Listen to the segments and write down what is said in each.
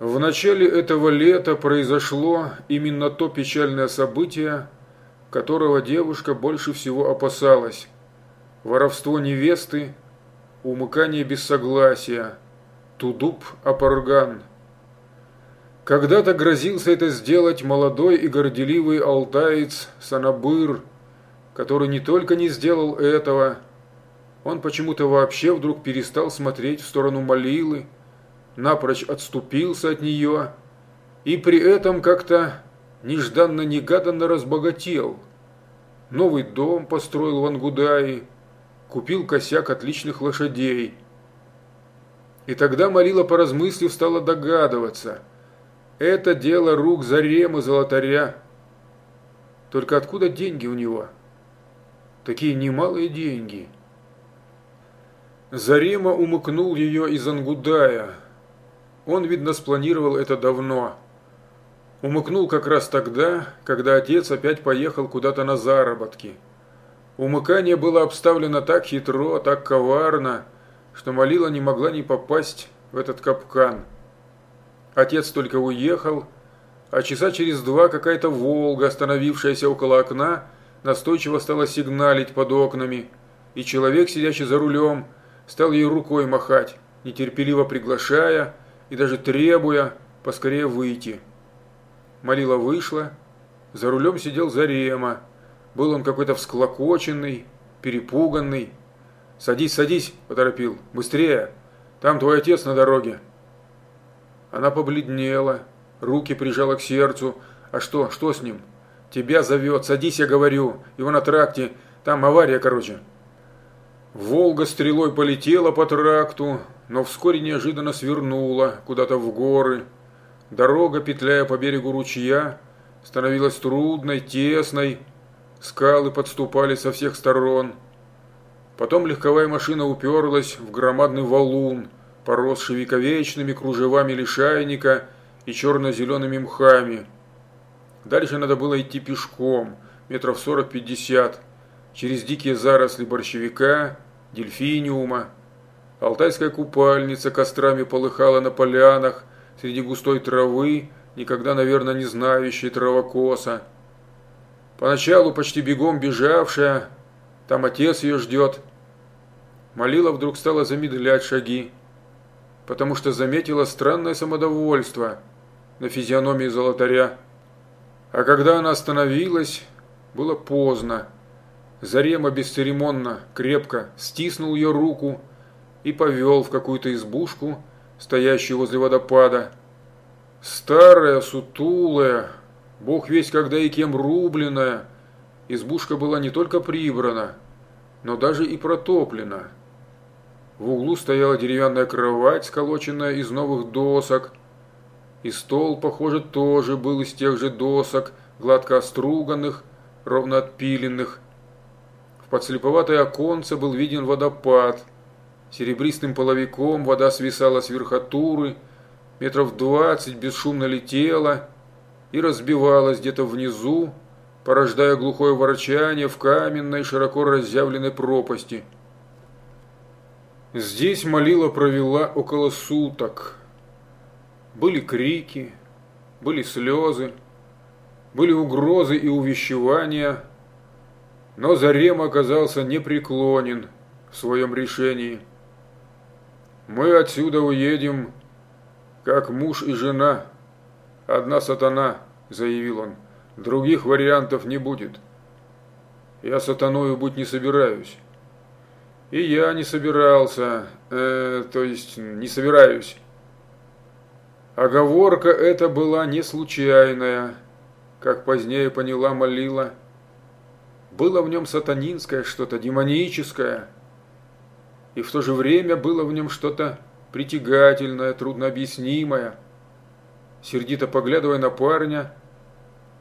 В начале этого лета произошло именно то печальное событие, которого девушка больше всего опасалась. Воровство невесты, умыкание без согласия, тудуп апарган. Когда-то грозился это сделать молодой и горделивый алтаец Санабыр, который не только не сделал этого, он почему-то вообще вдруг перестал смотреть в сторону Малилы, напрочь отступился от нее и при этом как-то нежданно-негаданно разбогател. Новый дом построил в Ангудае, купил косяк отличных лошадей. И тогда Малила, поразмыслив, стала догадываться. Это дело рук Заремы Золотаря. Только откуда деньги у него? Такие немалые деньги. Зарема умыкнул ее из Ангудая, он, видно, спланировал это давно. Умыкнул как раз тогда, когда отец опять поехал куда-то на заработки. Умыкание было обставлено так хитро, так коварно, что Малила не могла не попасть в этот капкан. Отец только уехал, а часа через два какая-то «Волга», остановившаяся около окна, настойчиво стала сигналить под окнами, и человек, сидящий за рулем, стал ей рукой махать, нетерпеливо приглашая, и даже требуя поскорее выйти. Малила вышла, за рулем сидел Зарема. Был он какой-то всклокоченный, перепуганный. «Садись, садись!» – поторопил. «Быстрее! Там твой отец на дороге!» Она побледнела, руки прижала к сердцу. «А что? Что с ним?» «Тебя зовет! Садись, я говорю! Его на тракте! Там авария, короче!» Волга стрелой полетела по тракту, но вскоре неожиданно свернула куда-то в горы. Дорога, петляя по берегу ручья, становилась трудной, тесной, скалы подступали со всех сторон. Потом легковая машина уперлась в громадный валун, поросший вековечными кружевами лишайника и черно-зелеными мхами. Дальше надо было идти пешком, метров сорок-пятьдесят, через дикие заросли борщевика, дельфиниума. Алтайская купальница кострами полыхала на полянах среди густой травы, никогда, наверное, не знающей травокоса. Поначалу почти бегом бежавшая, там отец ее ждет. Малила вдруг стала замедлять шаги, потому что заметила странное самодовольство на физиономии золотаря. А когда она остановилась, было поздно. Зарема бесцеремонно, крепко стиснул ее руку и повел в какую-то избушку, стоящую возле водопада. Старая, сутулая, бог весь когда и кем рубленная, избушка была не только прибрана, но даже и протоплена. В углу стояла деревянная кровать, сколоченная из новых досок, и стол, похоже, тоже был из тех же досок, гладко оструганных, ровно отпиленных, подслеповатое оконце был виден водопад. Серебристым половиком вода свисала с верхотуры, метров двадцать бесшумно летела и разбивалась где-то внизу, порождая глухое ворчание в каменной, широко разъявленной пропасти. Здесь молила провела около суток. Были крики, были слезы, были угрозы и увещевания – но Зарем оказался непреклонен в своем решении. «Мы отсюда уедем, как муж и жена. Одна сатана», – заявил он. «Других вариантов не будет. Я сатаною быть не собираюсь». «И я не собирался, э, то есть не собираюсь». Оговорка эта была не случайная, как позднее поняла Малила. Было в нем сатанинское что-то, демоническое. И в то же время было в нем что-то притягательное, труднообъяснимое. Сердито поглядывая на парня,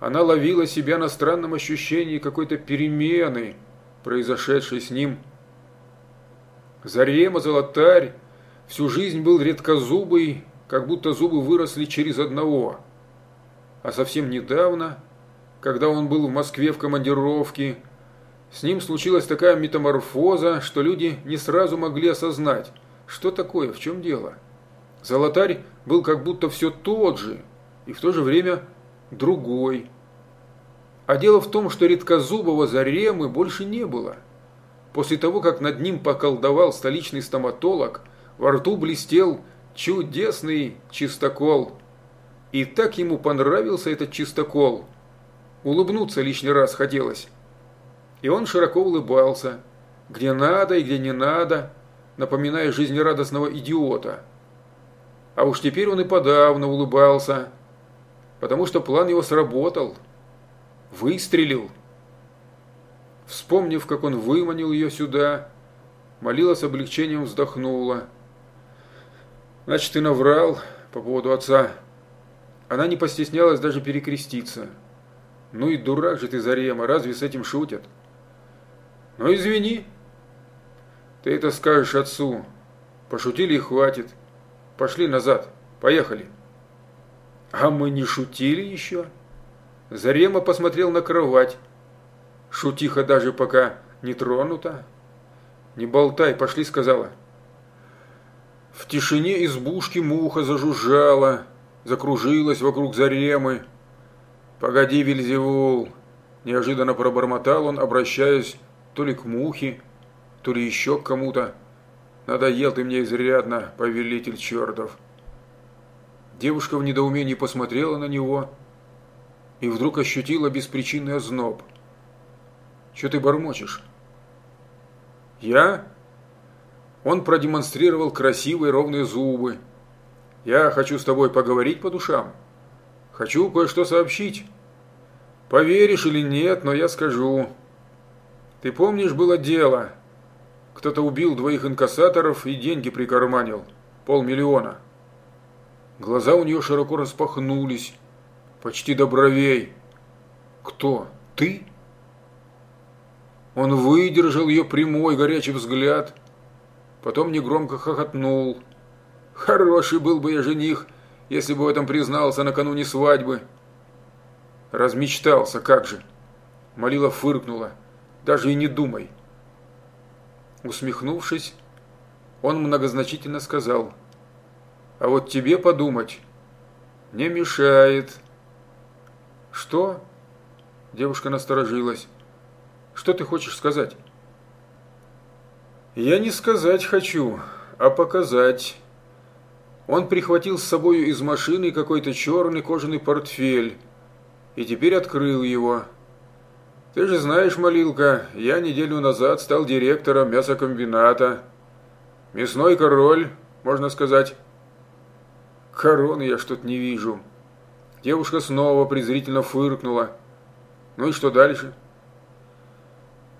она ловила себя на странном ощущении какой-то перемены, произошедшей с ним. Зарема Золотарь всю жизнь был редкозубый, как будто зубы выросли через одного. А совсем недавно – когда он был в Москве в командировке, с ним случилась такая метаморфоза, что люди не сразу могли осознать, что такое, в чем дело. Золотарь был как будто все тот же, и в то же время другой. А дело в том, что редкозубого Заремы больше не было. После того, как над ним поколдовал столичный стоматолог, во рту блестел чудесный чистокол. И так ему понравился этот чистокол. Улыбнуться лишний раз хотелось. И он широко улыбался, где надо и где не надо, напоминая жизнерадостного идиота. А уж теперь он и подавно улыбался, потому что план его сработал. Выстрелил. Вспомнив, как он выманил ее сюда, молила с облегчением вздохнула. Значит, ты наврал по поводу отца. Она не постеснялась даже перекреститься. Ну и дурак же ты, Зарема, разве с этим шутят? Ну извини. Ты это скажешь отцу. Пошутили и хватит. Пошли назад. Поехали. А мы не шутили еще? Зарема посмотрел на кровать. Шутиха даже пока не тронута. Не болтай, пошли, сказала. В тишине избушки муха зажужжала, закружилась вокруг заремы. «Погоди, Вильзевул!» – неожиданно пробормотал он, обращаясь то ли к мухе, то ли еще к кому-то. «Надоел ты мне изрядно, повелитель чертов!» Девушка в недоумении посмотрела на него и вдруг ощутила беспричинный озноб. «Че ты бормочешь?» «Я?» Он продемонстрировал красивые ровные зубы. «Я хочу с тобой поговорить по душам. Хочу кое-что сообщить. Поверишь или нет, но я скажу. Ты помнишь, было дело. Кто-то убил двоих инкассаторов и деньги прикарманил. Полмиллиона». Глаза у нее широко распахнулись, почти до бровей. «Кто? Ты?» Он выдержал ее прямой горячий взгляд – Потом негромко хохотнул. Хороший был бы я жених, если бы в этом признался накануне свадьбы. Размечтался, как же. Молила фыркнула. Даже и не думай. Усмехнувшись, он многозначительно сказал. А вот тебе подумать не мешает. Что? Девушка насторожилась. Что ты хочешь сказать? Я не сказать хочу, а показать. Он прихватил с собою из машины какой-то черный кожаный портфель и теперь открыл его. Ты же знаешь, Молилка, я неделю назад стал директором мясокомбината. Мясной король, можно сказать. Короны я что-то не вижу. Девушка снова презрительно фыркнула. Ну и что дальше?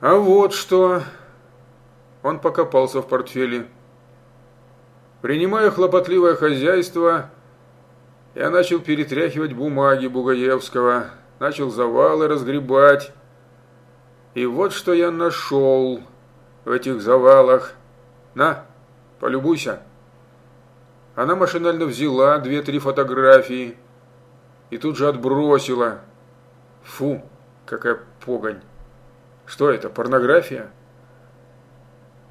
А вот что... Он покопался в портфеле. Принимая хлопотливое хозяйство, я начал перетряхивать бумаги Бугаевского, начал завалы разгребать. И вот что я нашел в этих завалах. На, полюбуйся. Она машинально взяла две-три фотографии и тут же отбросила. Фу, какая погонь. Что это, порнография?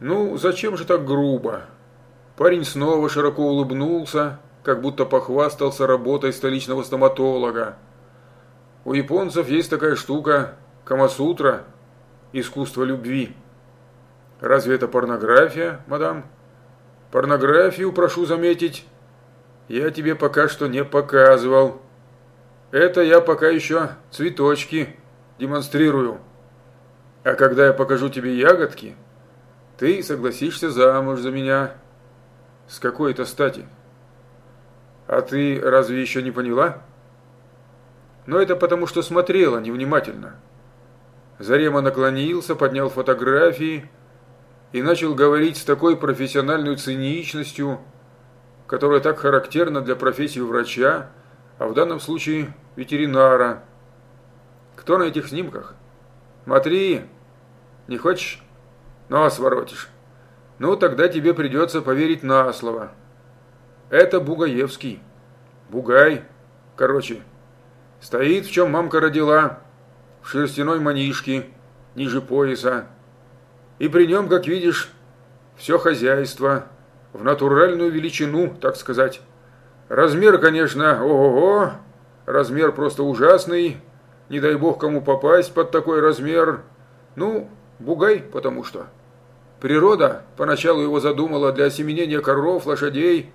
Ну, зачем же так грубо? Парень снова широко улыбнулся, как будто похвастался работой столичного стоматолога. У японцев есть такая штука – Камасутра – искусство любви. Разве это порнография, мадам? Порнографию, прошу заметить, я тебе пока что не показывал. Это я пока еще цветочки демонстрирую. А когда я покажу тебе ягодки – ты согласишься замуж за меня. С какой это стати? А ты разве еще не поняла? Но это потому, что смотрела невнимательно. Зарема наклонился, поднял фотографии и начал говорить с такой профессиональной циничностью, которая так характерна для профессии врача, а в данном случае ветеринара. Кто на этих снимках? Смотри, не хочешь? Нос воротишь. Ну, тогда тебе придется поверить на слово. Это Бугаевский. Бугай. Короче, стоит, в чем мамка родила, в шерстяной манишке, ниже пояса. И при нем, как видишь, все хозяйство. в натуральную величину, так сказать. Размер, конечно, ого-го, размер просто ужасный, не дай бог кому попасть под такой размер. Ну, бугай, потому что. Природа поначалу его задумала для осеменения коров, лошадей,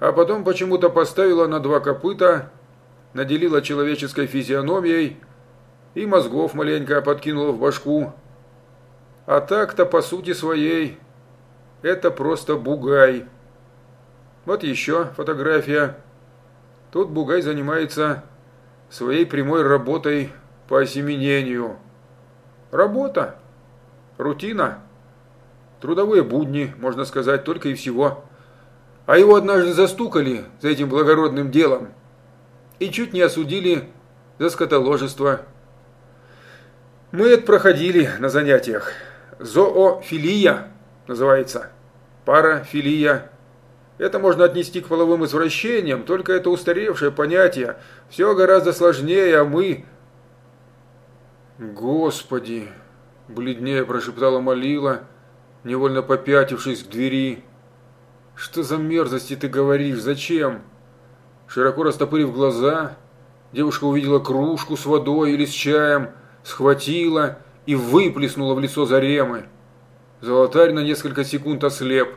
а потом почему-то поставила на два копыта, наделила человеческой физиономией и мозгов маленько подкинула в башку. А так-то по сути своей это просто бугай. Вот еще фотография. Тут бугай занимается своей прямой работой по осеменению. Работа, рутина, трудовые будни, можно сказать, только и всего. А его однажды застукали за этим благородным делом и чуть не осудили за скотоложество. Мы это проходили на занятиях. Зоофилия называется. Парафилия. Это можно отнести к половым извращениям, только это устаревшее понятие. Все гораздо сложнее, а мы... Господи, бледнее прошептала Малила, невольно попятившись к двери. Что за мерзости ты говоришь? Зачем? Широко растопырив глаза, девушка увидела кружку с водой или с чаем, схватила и выплеснула в лицо Заремы. Золотарь на несколько секунд ослеп,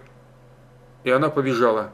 и она побежала.